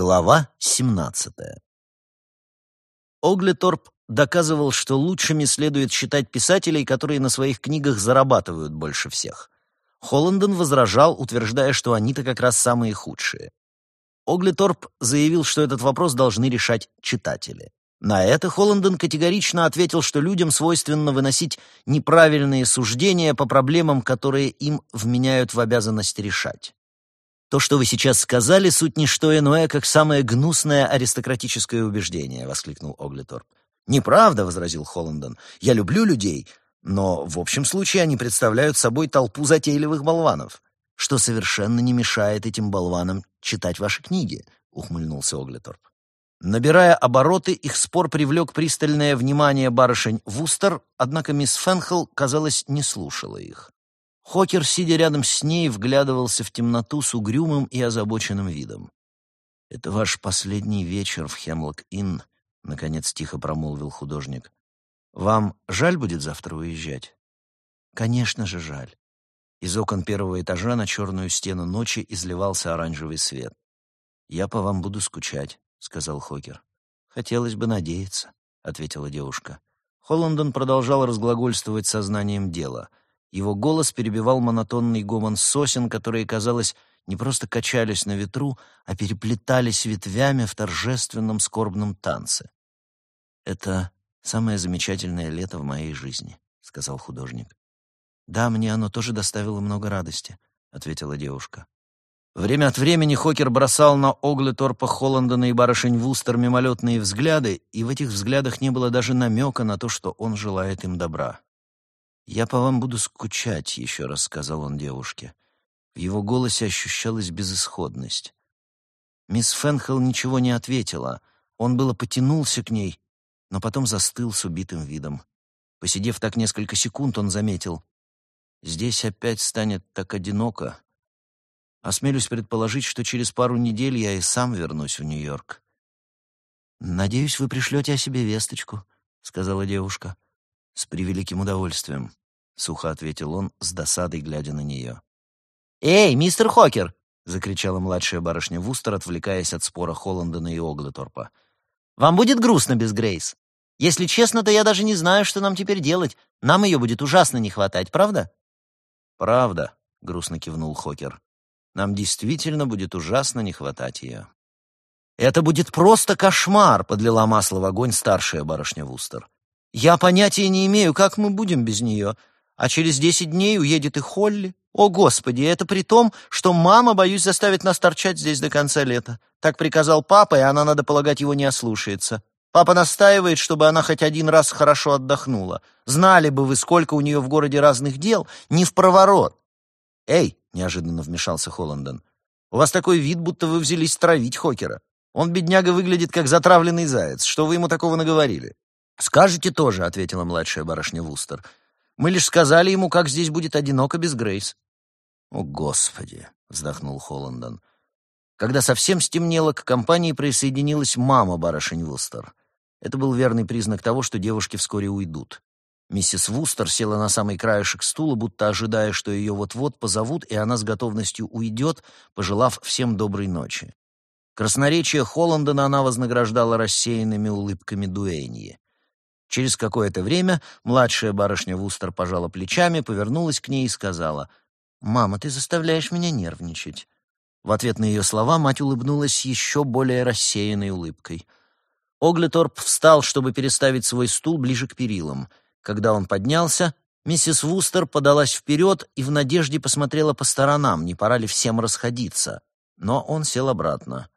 Глава 17. Оглеторп доказывал, что лучшими следует считать писателей, которые на своих книгах зарабатывают больше всех. Холланден возражал, утверждая, что они-то как раз самые худшие. Оглеторп заявил, что этот вопрос должны решать читатели. На это Холланден категорично ответил, что людям свойственно выносить неправильные суждения по проблемам, которые им вменяют в обязанность решать. «То, что вы сейчас сказали, суть не что иное, как самое гнусное аристократическое убеждение», — воскликнул Оглеторп. «Неправда», — возразил Холландон. «Я люблю людей, но в общем случае они представляют собой толпу затейливых болванов, что совершенно не мешает этим болванам читать ваши книги», — ухмыльнулся Оглеторп. Набирая обороты, их спор привлек пристальное внимание барышень Вустер, однако мисс Фенхел, казалось, не слушала их. Хокер, сидя рядом с ней, вглядывался в темноту с угрюмым и озабоченным видом. «Это ваш последний вечер в Хемлок-Инн», — наконец тихо промолвил художник. «Вам жаль будет завтра уезжать?» «Конечно же жаль». Из окон первого этажа на черную стену ночи изливался оранжевый свет. «Я по вам буду скучать», — сказал Хокер. «Хотелось бы надеяться», — ответила девушка. Холландон продолжал разглагольствовать сознанием дела — его голос перебивал монотонный гомон сосен, которые, казалось, не просто качались на ветру, а переплетались ветвями в торжественном скорбном танце. «Это самое замечательное лето в моей жизни», — сказал художник. «Да, мне оно тоже доставило много радости», — ответила девушка. Время от времени Хокер бросал на Огле Торпа Холландона и барышень Вустер мимолетные взгляды, и в этих взглядах не было даже намека на то, что он желает им добра. «Я по вам буду скучать», — еще раз сказал он девушке. В его голосе ощущалась безысходность. Мисс Фенхел ничего не ответила. Он было потянулся к ней, но потом застыл с убитым видом. Посидев так несколько секунд, он заметил. «Здесь опять станет так одиноко. Осмелюсь предположить, что через пару недель я и сам вернусь в Нью-Йорк». «Надеюсь, вы пришлете о себе весточку», — сказала девушка. «С превеликим удовольствием», — сухо ответил он, с досадой глядя на нее. «Эй, мистер Хокер!» — закричала младшая барышня Вустер, отвлекаясь от спора Холландона и Оглеторпа. «Вам будет грустно без Грейс. Если честно, то я даже не знаю, что нам теперь делать. Нам ее будет ужасно не хватать, правда?» «Правда», — грустно кивнул Хокер. «Нам действительно будет ужасно не хватать ее». «Это будет просто кошмар», — подлила масло в огонь старшая барышня Вустер. Я понятия не имею, как мы будем без нее. А через десять дней уедет и Холли. О, Господи, это при том, что мама, боюсь, заставит нас торчать здесь до конца лета. Так приказал папа, и она, надо полагать, его не ослушается. Папа настаивает, чтобы она хоть один раз хорошо отдохнула. Знали бы вы, сколько у нее в городе разных дел, не в проворот. «Эй!» — неожиданно вмешался Холландон. «У вас такой вид, будто вы взялись травить Хокера. Он, бедняга, выглядит как затравленный заяц. Что вы ему такого наговорили?» «Скажете тоже», — ответила младшая барышня Вустер. «Мы лишь сказали ему, как здесь будет одиноко без Грейс». «О, Господи!» — вздохнул Холландон. Когда совсем стемнело, к компании присоединилась мама барышень Вустер. Это был верный признак того, что девушки вскоре уйдут. Миссис Вустер села на самый краешек стула, будто ожидая, что ее вот-вот позовут, и она с готовностью уйдет, пожелав всем доброй ночи. Красноречие Холландона она вознаграждала рассеянными улыбками дуэньи. Через какое-то время младшая барышня Вустер пожала плечами, повернулась к ней и сказала, «Мама, ты заставляешь меня нервничать». В ответ на ее слова мать улыбнулась еще более рассеянной улыбкой. Оглеторп встал, чтобы переставить свой стул ближе к перилам. Когда он поднялся, миссис Вустер подалась вперед и в надежде посмотрела по сторонам, не пора ли всем расходиться. Но он сел обратно.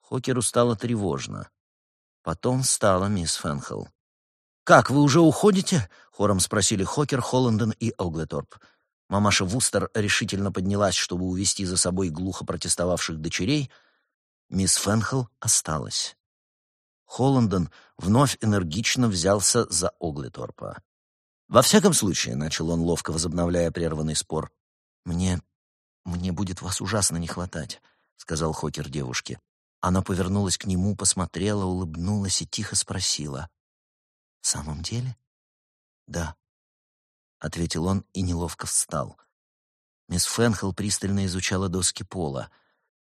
Хокеру стало тревожно. Потом встала мисс Фенхелл. «Как, вы уже уходите?» — хором спросили Хокер, Холланден и Оглеторп. Мамаша Вустер решительно поднялась, чтобы увести за собой глухо протестовавших дочерей. Мисс Фенхел осталась. Холланден вновь энергично взялся за Оглеторпа. «Во всяком случае», — начал он, ловко возобновляя прерванный спор, «мне... мне будет вас ужасно не хватать», — сказал Хокер девушке. Она повернулась к нему, посмотрела, улыбнулась и тихо спросила. «В самом деле?» «Да», — ответил он и неловко встал. Мисс Фенхел пристально изучала доски пола.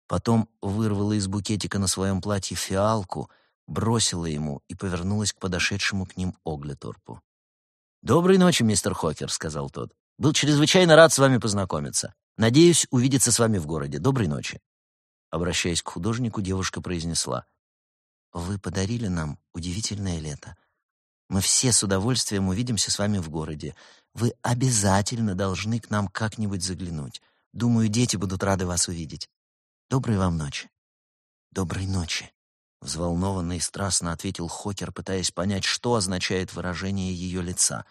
Потом вырвала из букетика на своем платье фиалку, бросила ему и повернулась к подошедшему к ним Оглеторпу. «Доброй ночи, мистер Хокер», — сказал тот. «Был чрезвычайно рад с вами познакомиться. Надеюсь увидеться с вами в городе. Доброй ночи». Обращаясь к художнику, девушка произнесла. «Вы подарили нам удивительное лето. Мы все с удовольствием увидимся с вами в городе. Вы обязательно должны к нам как-нибудь заглянуть. Думаю, дети будут рады вас увидеть. Доброй вам ночи». «Доброй ночи», Взволнованно и страстно ответил Хокер, пытаясь понять, что означает выражение ее лица.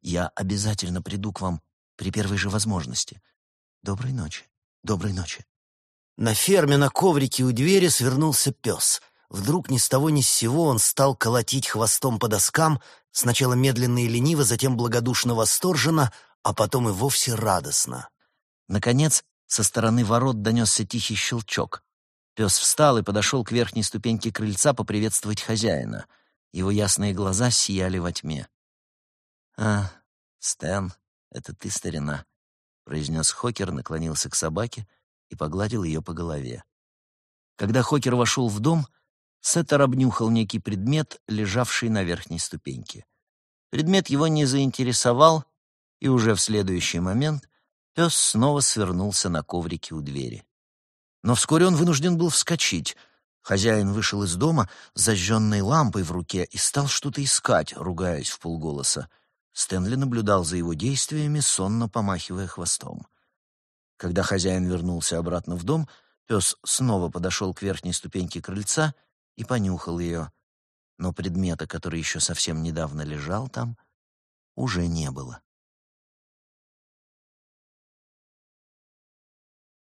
«Я обязательно приду к вам при первой же возможности. Доброй ночи, доброй ночи». На ферме на коврике у двери свернулся пес. Вдруг ни с того ни с сего он стал колотить хвостом по доскам, сначала медленно и лениво, затем благодушно восторженно, а потом и вовсе радостно. Наконец, со стороны ворот донесся тихий щелчок. Пес встал и подошел к верхней ступеньке крыльца поприветствовать хозяина. Его ясные глаза сияли во тьме. «А, Стэн, это ты, старина», — произнес Хокер, наклонился к собаке и погладил ее по голове. Когда Хокер вошел в дом, Сеттер обнюхал некий предмет, лежавший на верхней ступеньке. Предмет его не заинтересовал, и уже в следующий момент пес снова свернулся на коврике у двери. Но вскоре он вынужден был вскочить. Хозяин вышел из дома с зажженной лампой в руке и стал что-то искать, ругаясь в полголоса. Стэнли наблюдал за его действиями, сонно помахивая хвостом. Когда хозяин вернулся обратно в дом, пес снова подошел к верхней ступеньке крыльца и понюхал ее. Но предмета, который еще совсем недавно лежал там, уже не было.